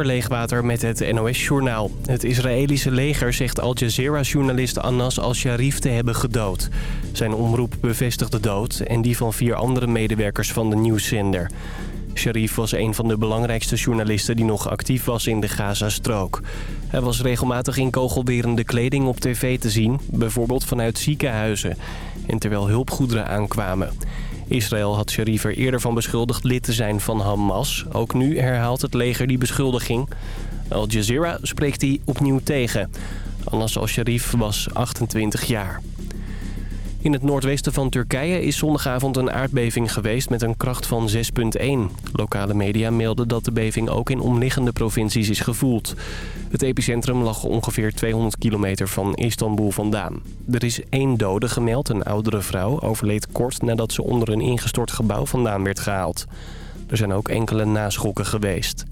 Kasper Leegwater met het NOS-journaal. Het Israëlische leger zegt Al Jazeera-journalist Anas al-Sharif te hebben gedood. Zijn omroep bevestigt de dood en die van vier andere medewerkers van de nieuwszender. Sharif was een van de belangrijkste journalisten die nog actief was in de Gazastrook. Hij was regelmatig in kogelwerende kleding op tv te zien, bijvoorbeeld vanuit ziekenhuizen. En terwijl hulpgoederen aankwamen. Israël had Sharif er eerder van beschuldigd lid te zijn van Hamas. Ook nu herhaalt het leger die beschuldiging. Al Jazeera spreekt hij opnieuw tegen. Anas al-Sharif was 28 jaar. In het noordwesten van Turkije is zondagavond een aardbeving geweest met een kracht van 6,1. Lokale media melden dat de beving ook in omliggende provincies is gevoeld. Het epicentrum lag ongeveer 200 kilometer van Istanbul vandaan. Er is één dode gemeld, een oudere vrouw, overleed kort nadat ze onder een ingestort gebouw vandaan werd gehaald. Er zijn ook enkele naschokken geweest.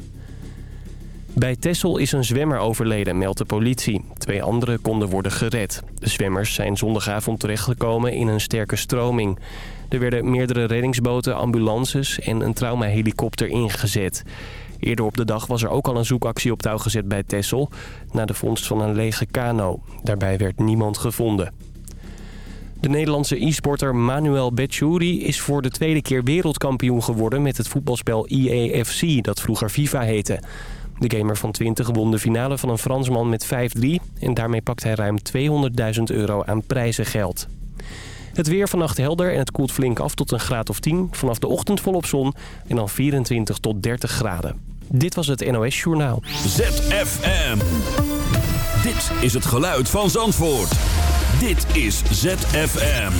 Bij Tessel is een zwemmer overleden, meldt de politie. Twee anderen konden worden gered. De zwemmers zijn zondagavond terechtgekomen in een sterke stroming. Er werden meerdere reddingsboten, ambulances en een traumahelikopter ingezet. Eerder op de dag was er ook al een zoekactie op touw gezet bij Tessel... na de vondst van een lege kano. Daarbij werd niemand gevonden. De Nederlandse e-sporter Manuel Betjouri is voor de tweede keer wereldkampioen geworden... met het voetbalspel EAFC, dat vroeger FIFA heette. De gamer van 20 won de finale van een Fransman met 5-3... en daarmee pakt hij ruim 200.000 euro aan prijzengeld. Het weer vannacht helder en het koelt flink af tot een graad of 10. Vanaf de ochtend volop zon en dan 24 tot 30 graden. Dit was het NOS Journaal. ZFM. Dit is het geluid van Zandvoort. Dit is ZFM.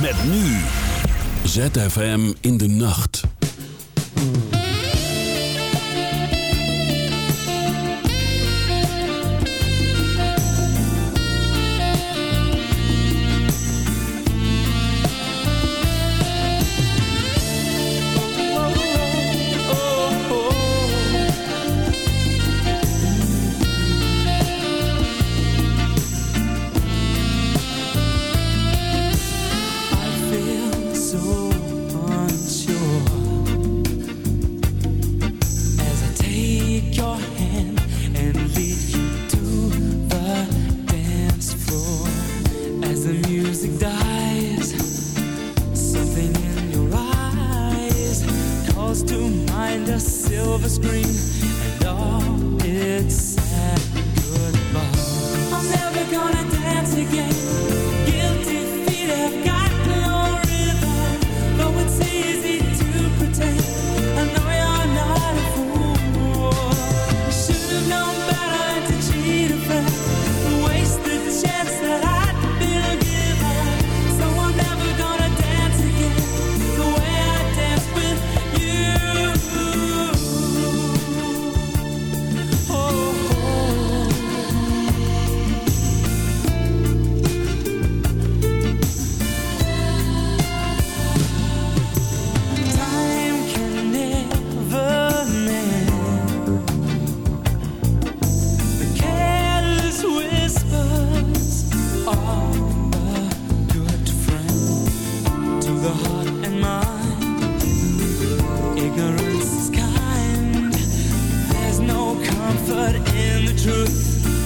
Met nu. ZFM in de nacht. comfort in the truth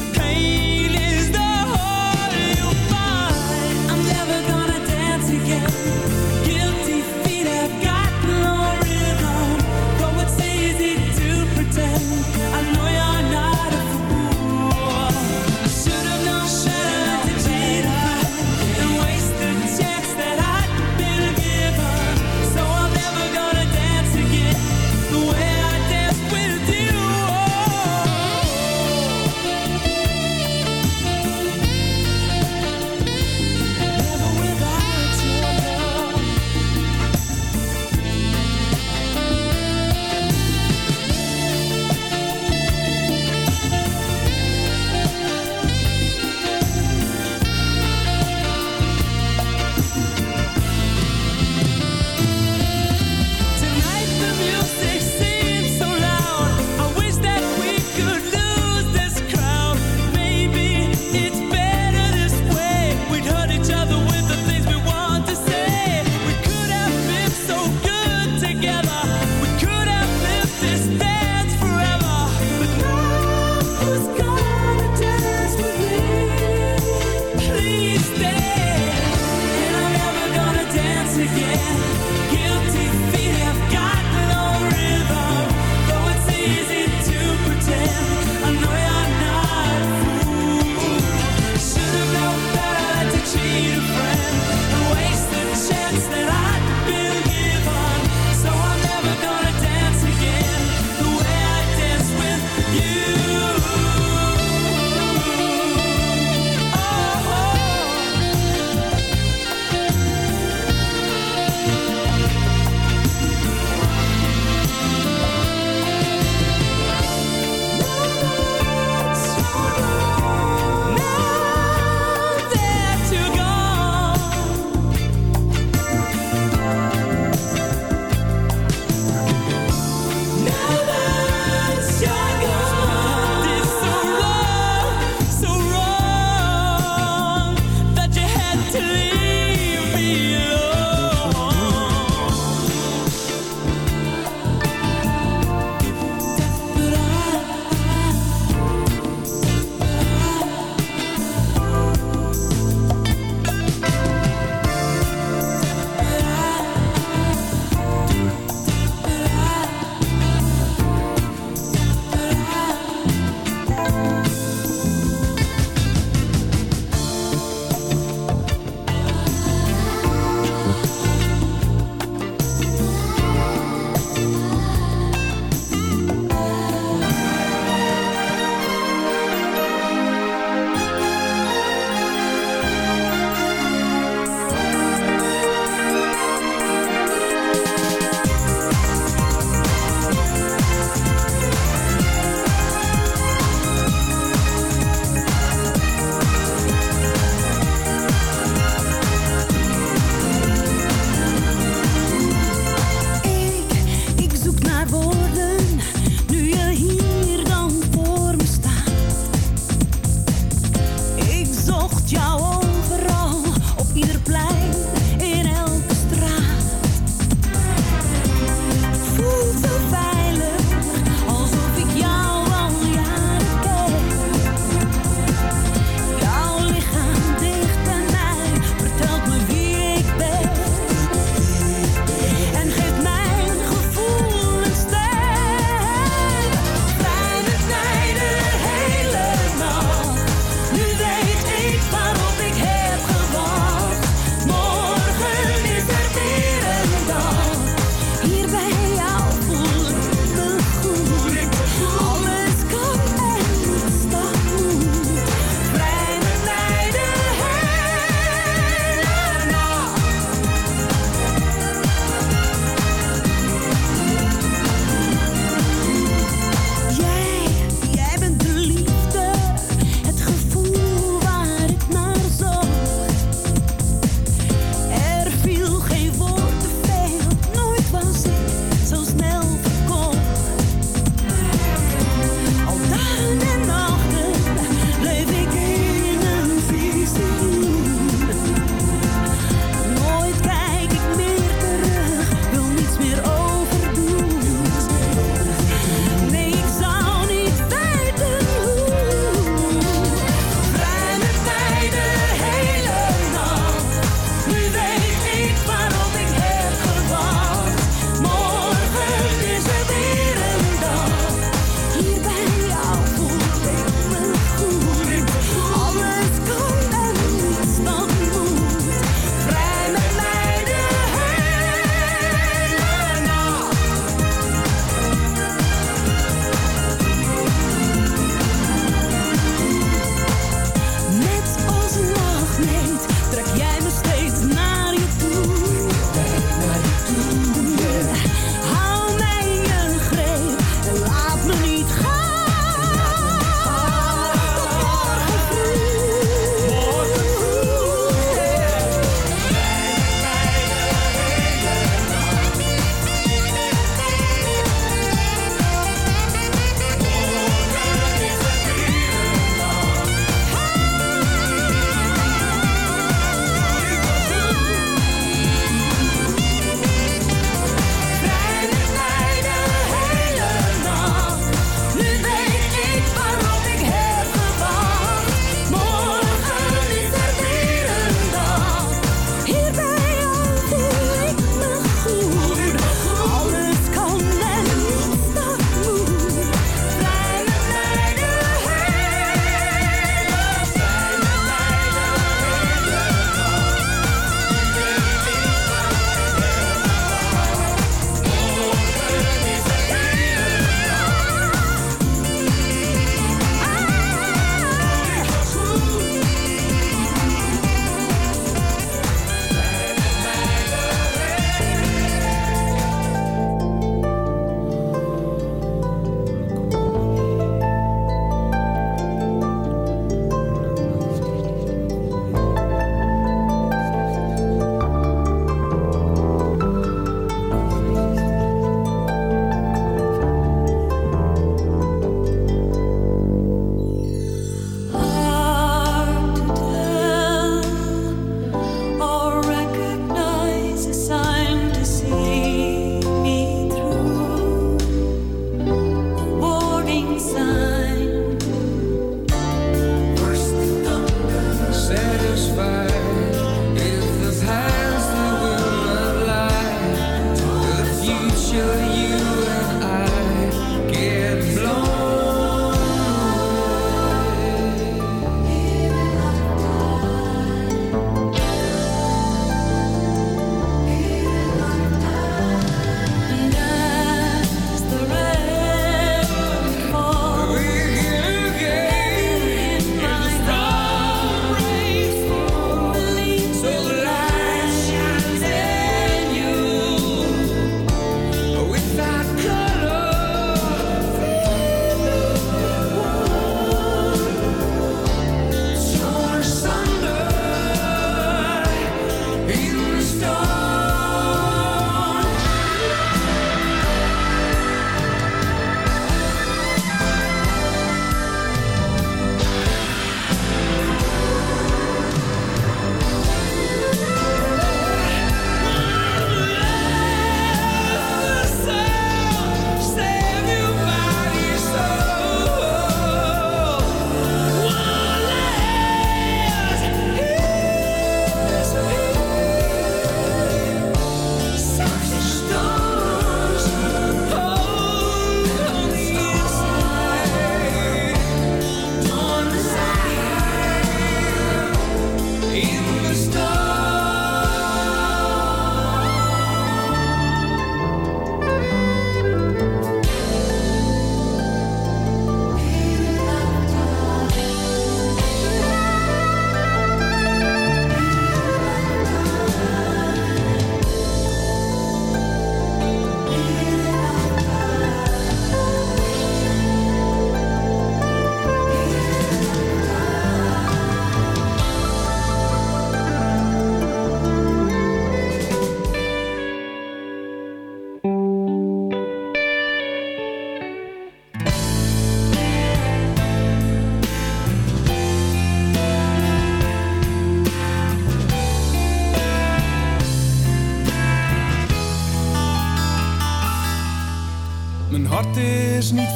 sun.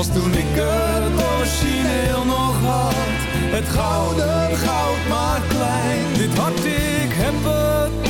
Als toen ik het origineel nog had. Het gouden goud maar klein. Dit hart ik heb het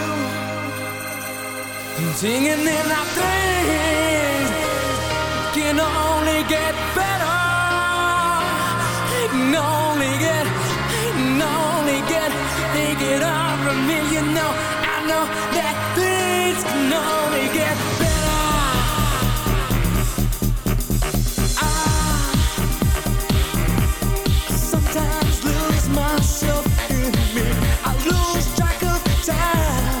Singing in our things can only get better. Can only get, can only get, they get over me. You know, I know that things can only get better. I sometimes lose myself in me. I lose track of time.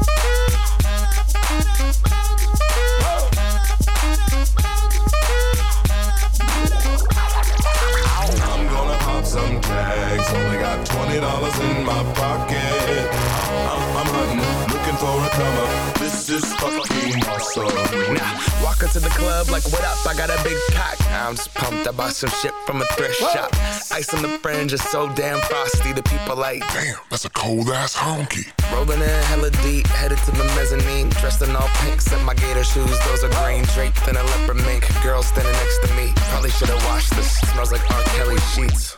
club like, what up? I got a big cock. I'm just pumped. I bought some shit from a thrift shop. Ice on the fringe is so damn frosty. The people like, Damn, that's a cold ass honky. rolling in hella deep, headed to the mezzanine. Dressed in all pink, set my gator shoes. Those are green, draped in a leopard mink. Girl standing next to me. Probably should've washed this. Smells like R. Kelly sheets.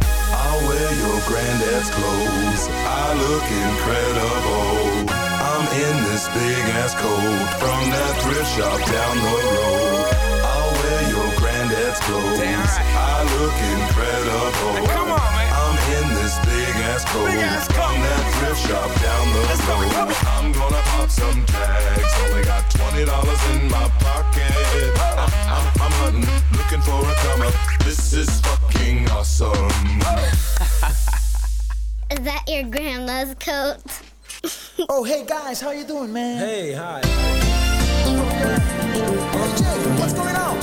I'll wear your granddad's clothes. I look incredible. I'm in this big ass coat from that thrift shop down the road. I'll wear your granddad's clothes. Damn right. I look incredible. Come on, man. I'm in this big ass coat from that thrift shop down the road. I'm gonna pop some tags. Only got twenty dollars in my pocket. I'm, I'm, I'm hunting, looking for a come up. This is fucking awesome. Is that your grandma's coat? Oh, hey guys, how you doing, man? Hey, hi. Hey, Jay, what's going on?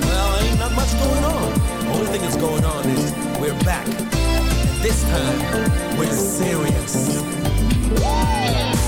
Well, ain't not much going on. Only thing that's going on is we're back. This time, we're serious. There's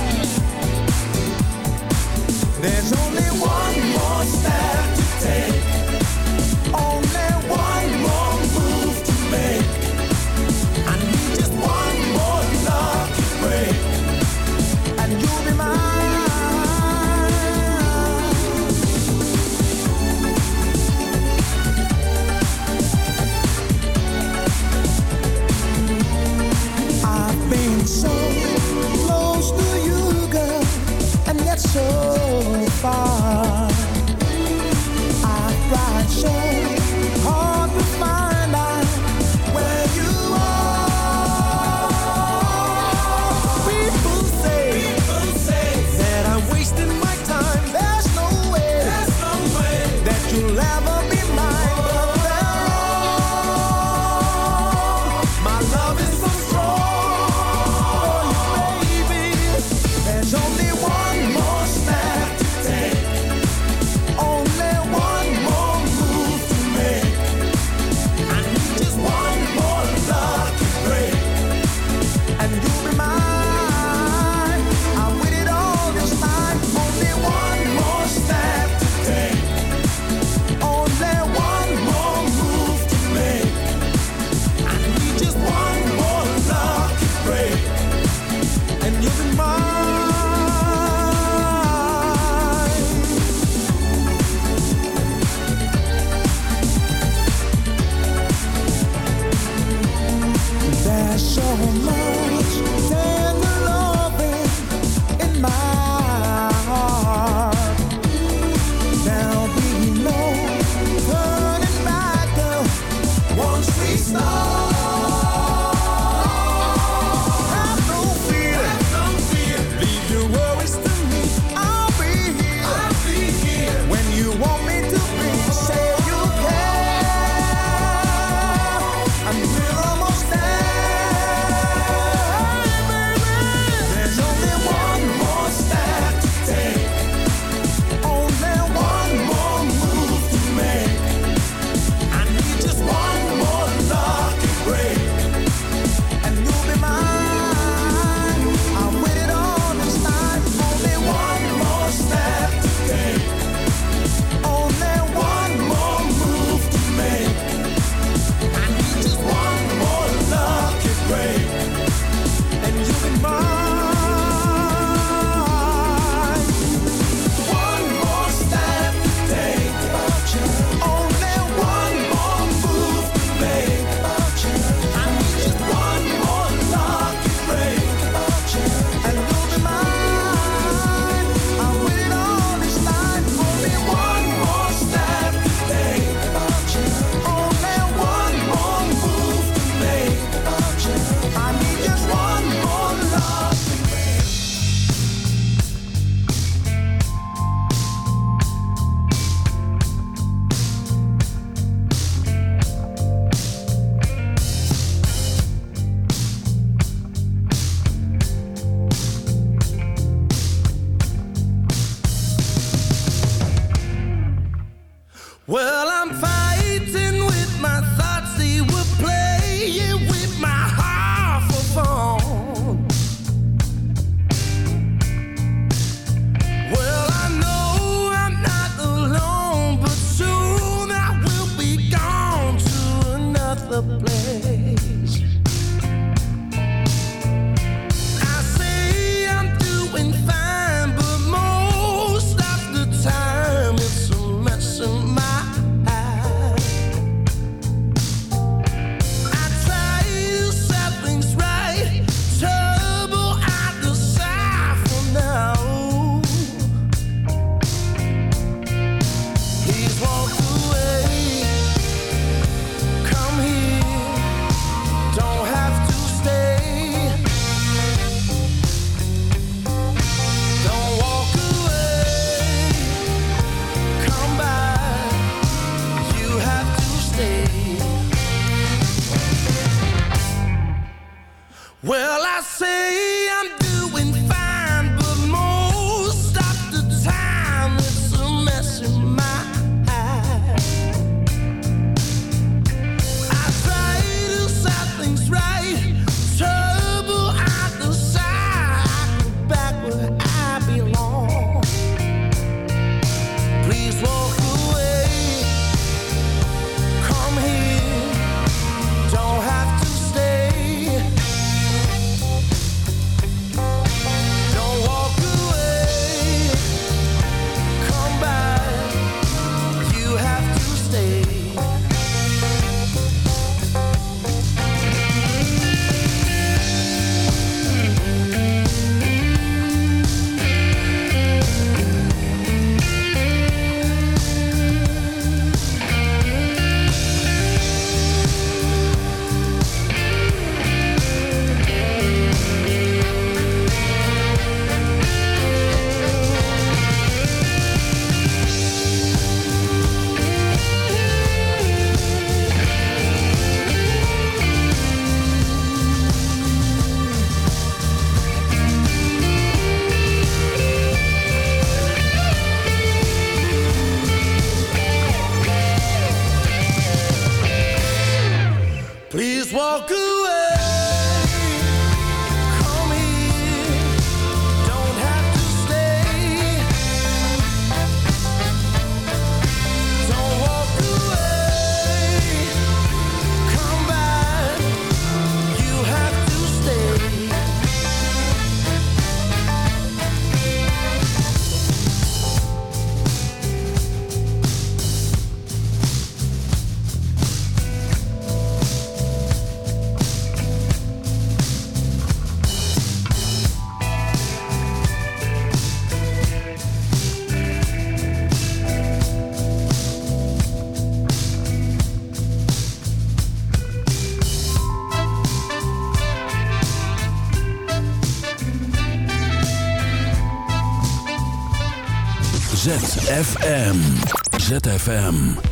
ZFM.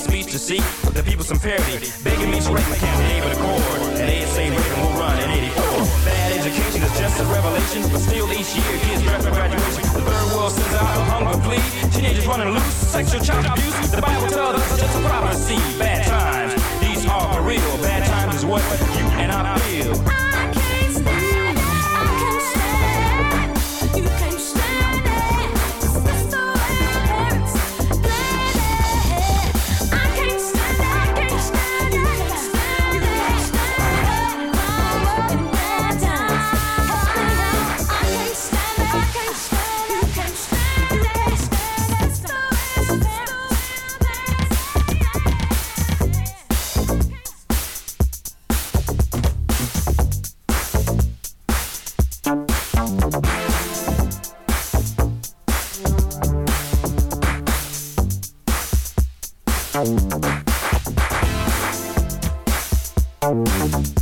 speech to see the people some parity. Begging me to write my campaign for the cord. And ASA Reagan will run in 84. Bad education is just a revelation, but still each year kids draft for graduation. The third world sends out a hunger plea. Teenagers running loose, sexual child abuse. The Bible tells us it's just a prophecy. Bad times, these are real. Bad times is what you and I feel. Thank you.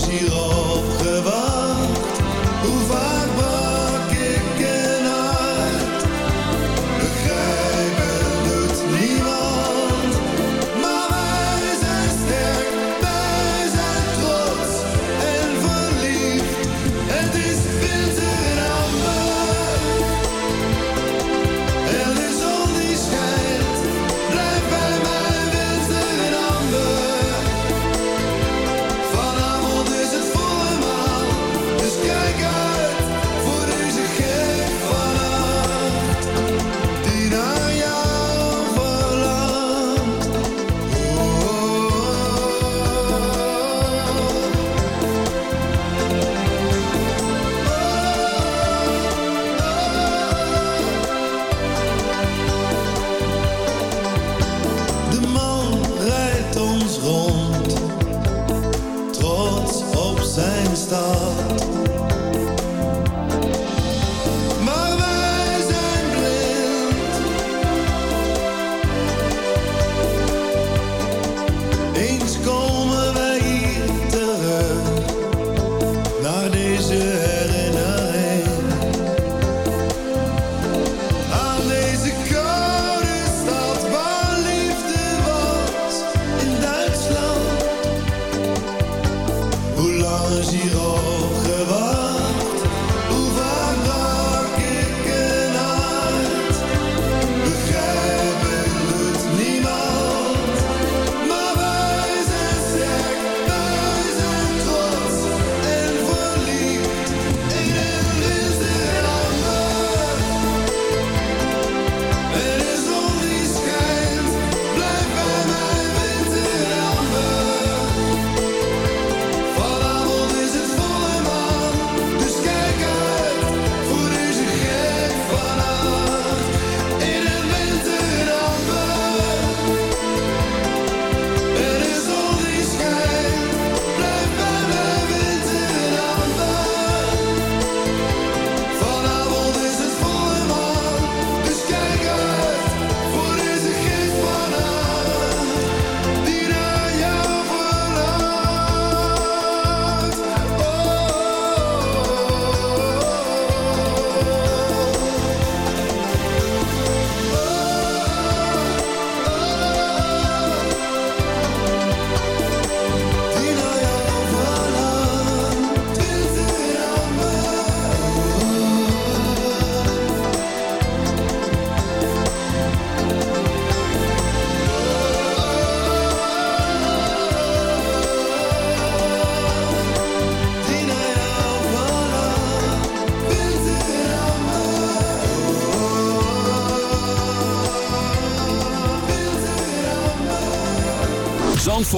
See you